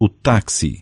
o táxi.